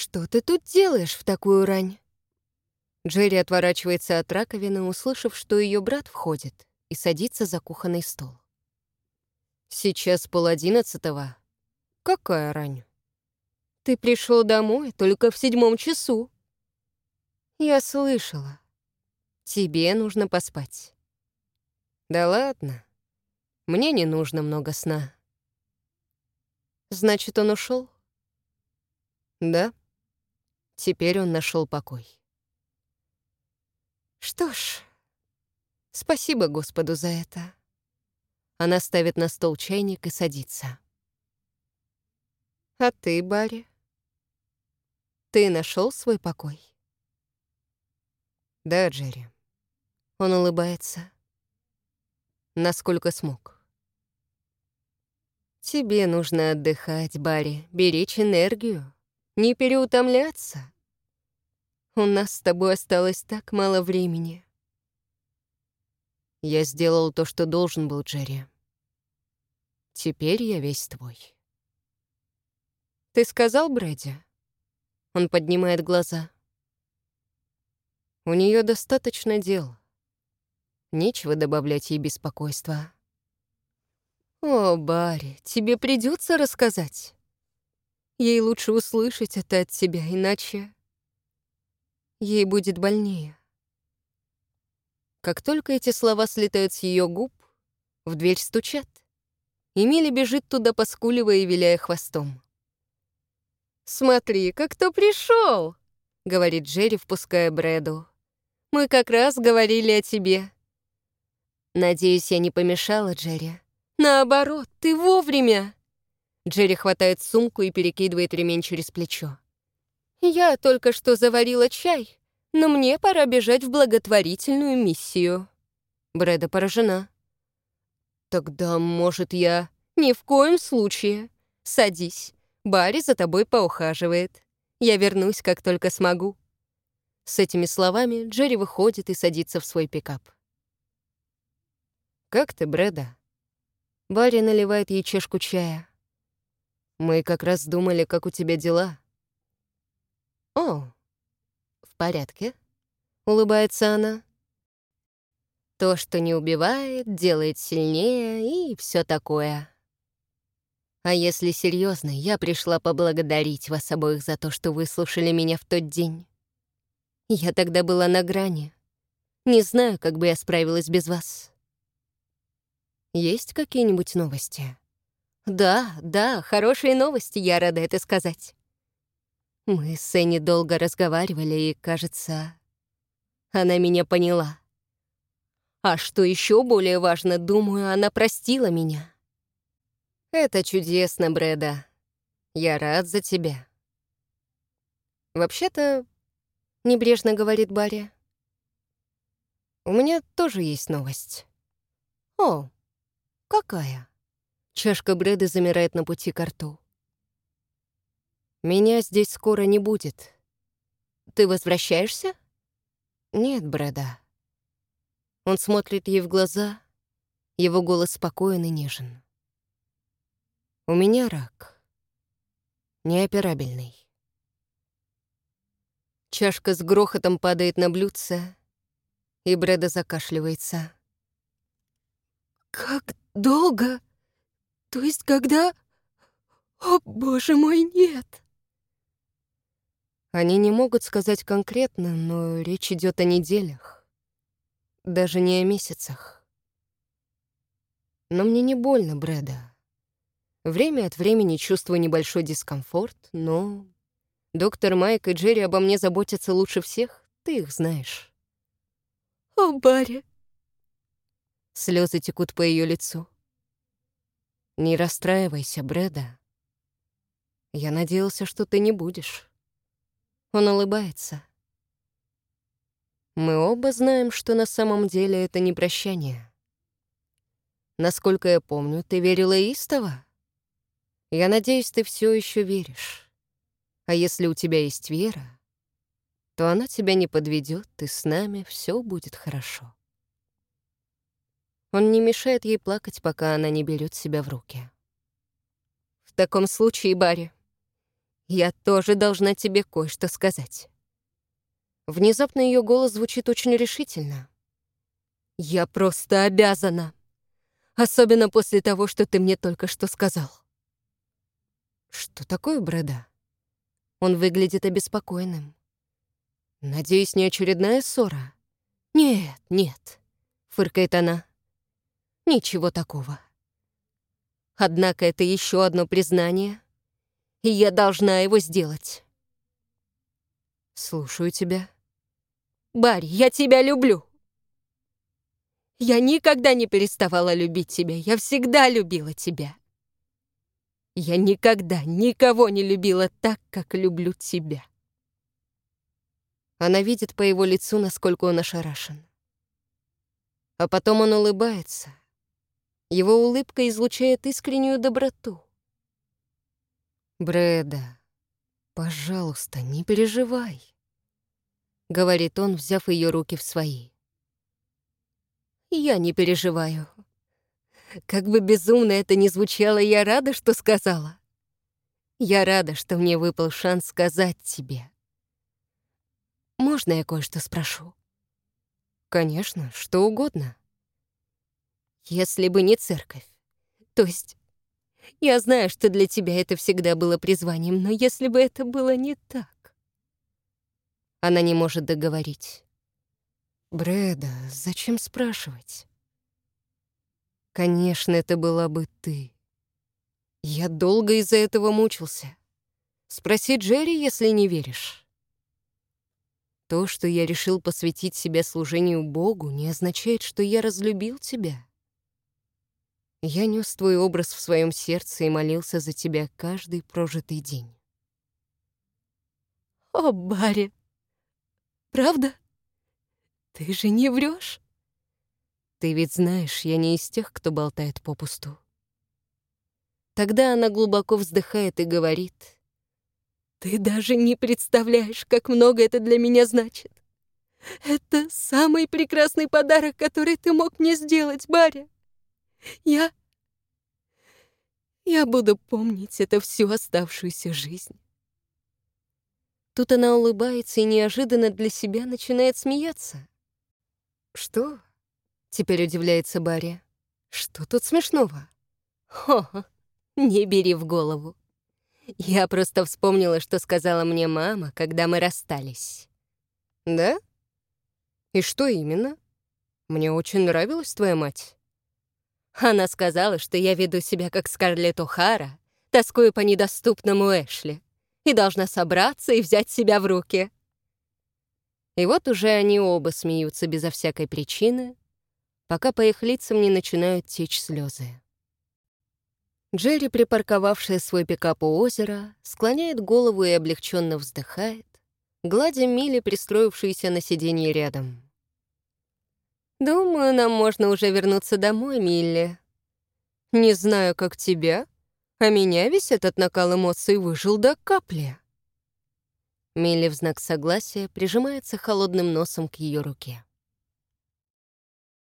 «Что ты тут делаешь в такую рань?» Джерри отворачивается от раковины, услышав, что ее брат входит, и садится за кухонный стол. «Сейчас пол одиннадцатого. Какая рань?» «Ты пришел домой только в седьмом часу». «Я слышала. Тебе нужно поспать». «Да ладно. Мне не нужно много сна». «Значит, он ушел? «Да. Теперь он нашел покой». Что ж, спасибо Господу за это. Она ставит на стол чайник и садится. А ты, Барри? Ты нашел свой покой? Да, Джерри. Он улыбается. Насколько смог. Тебе нужно отдыхать, Барри, беречь энергию, не переутомляться. У нас с тобой осталось так мало времени. Я сделал то, что должен был, Джерри. Теперь я весь твой. Ты сказал Брэди? Он поднимает глаза. У нее достаточно дел. Нечего добавлять ей беспокойства. О, Барри, тебе придется рассказать. Ей лучше услышать это от тебя, иначе ей будет больнее. Как только эти слова слетают с ее губ, в дверь стучат. Эмили бежит туда, поскуливая и виляя хвостом. «Смотри, как кто пришел!» — говорит Джерри, впуская Брэду. «Мы как раз говорили о тебе». «Надеюсь, я не помешала, Джерри?» «Наоборот, ты вовремя!» Джерри хватает сумку и перекидывает ремень через плечо. «Я только что заварила чай, но мне пора бежать в благотворительную миссию». Брэда поражена. «Тогда, может, я...» «Ни в коем случае. Садись. Барри за тобой поухаживает. Я вернусь, как только смогу». С этими словами Джерри выходит и садится в свой пикап. «Как ты, Брэда?» Барри наливает ей чашку чая. «Мы как раз думали, как у тебя дела». «О, в порядке», — улыбается она. «То, что не убивает, делает сильнее и все такое». А если серьезно, я пришла поблагодарить вас обоих за то, что выслушали меня в тот день. Я тогда была на грани. Не знаю, как бы я справилась без вас. Есть какие-нибудь новости? Да, да, хорошие новости, я рада это сказать. Мы с Энни долго разговаривали, и, кажется, она меня поняла. А что еще более важно, думаю, она простила меня. Это чудесно, Брэда. Я рад за тебя. Вообще-то, небрежно говорит Барри, у меня тоже есть новость. О, какая? Чашка Брэда замирает на пути к рту. Меня здесь скоро не будет. Ты возвращаешься? Нет, Брэда. Он смотрит ей в глаза, его голос спокоен и нежен. У меня рак. Неоперабельный. Чашка с грохотом падает на блюдце, и Брэда закашливается. «Как долго? То есть когда? О, боже мой, нет!» Они не могут сказать конкретно, но речь идет о неделях. Даже не о месяцах. Но мне не больно, Брэда. Время от времени чувствую небольшой дискомфорт, но... Доктор Майк и Джерри обо мне заботятся лучше всех, ты их знаешь. О, Барри! Слезы текут по ее лицу. Не расстраивайся, Брэда. Я надеялся, что ты не будешь. Он улыбается. Мы оба знаем, что на самом деле это не прощание. Насколько я помню, ты верила истово? Я надеюсь, ты все еще веришь. А если у тебя есть вера, то она тебя не подведет, и с нами все будет хорошо. Он не мешает ей плакать, пока она не берет себя в руки. В таком случае, Барри, я тоже должна тебе кое-что сказать. Внезапно ее голос звучит очень решительно. Я просто обязана. Особенно после того, что ты мне только что сказал. Что такое, Брэда? Он выглядит обеспокоенным. Надеюсь, не очередная ссора? Нет, нет, фыркает она. Ничего такого. Однако это еще одно признание, и я должна его сделать. Слушаю тебя. Барри, я тебя люблю. Я никогда не переставала любить тебя, я всегда любила тебя. Я никогда никого не любила так, как люблю тебя. Она видит по его лицу, насколько он ошарашен. А потом он улыбается. Его улыбка излучает искреннюю доброту. «Брэда, пожалуйста, не переживай», — говорит он, взяв ее руки в свои. «Я не переживаю. Как бы безумно это ни звучало, я рада, что сказала. Я рада, что мне выпал шанс сказать тебе. Можно я кое-что спрошу?» «Конечно, что угодно». «Если бы не церковь, то есть я знаю, что для тебя это всегда было призванием, но если бы это было не так...» Она не может договорить. «Брэда, зачем спрашивать?» «Конечно, это была бы ты. Я долго из-за этого мучился. Спроси Джерри, если не веришь». То, что я решил посвятить себя служению Богу, не означает, что я разлюбил тебя. Я нес твой образ в своем сердце и молился за тебя каждый прожитый день. О, Барри, правда? Ты же не врешь? Ты ведь знаешь, я не из тех, кто болтает попусту. Тогда она глубоко вздыхает и говорит. Ты даже не представляешь, как много это для меня значит. Это самый прекрасный подарок, который ты мог мне сделать, Барри. Я... Я буду помнить это всю оставшуюся жизнь. Тут она улыбается и неожиданно для себя начинает смеяться. «Что?» — теперь удивляется Барри. «Что тут смешного?» «Хо, не бери в голову. Я просто вспомнила, что сказала мне мама, когда мы расстались». «Да? И что именно? Мне очень нравилась твоя мать». Она сказала, что я веду себя как Скарлетт О'Хара, тоскую по недоступному Эшли, и должна собраться и взять себя в руки. И вот уже они оба смеются безо всякой причины, пока по их лицам не начинают течь слезы. Джерри, припарковавшая свой пикап у озера, склоняет голову и облегченно вздыхает, гладя Милли, пристроившуюся на сиденье рядом. «Думаю, нам можно уже вернуться домой, Милли. Не знаю, как тебя, а меня весь этот накал эмоций выжил до капли». Милли в знак согласия прижимается холодным носом к ее руке.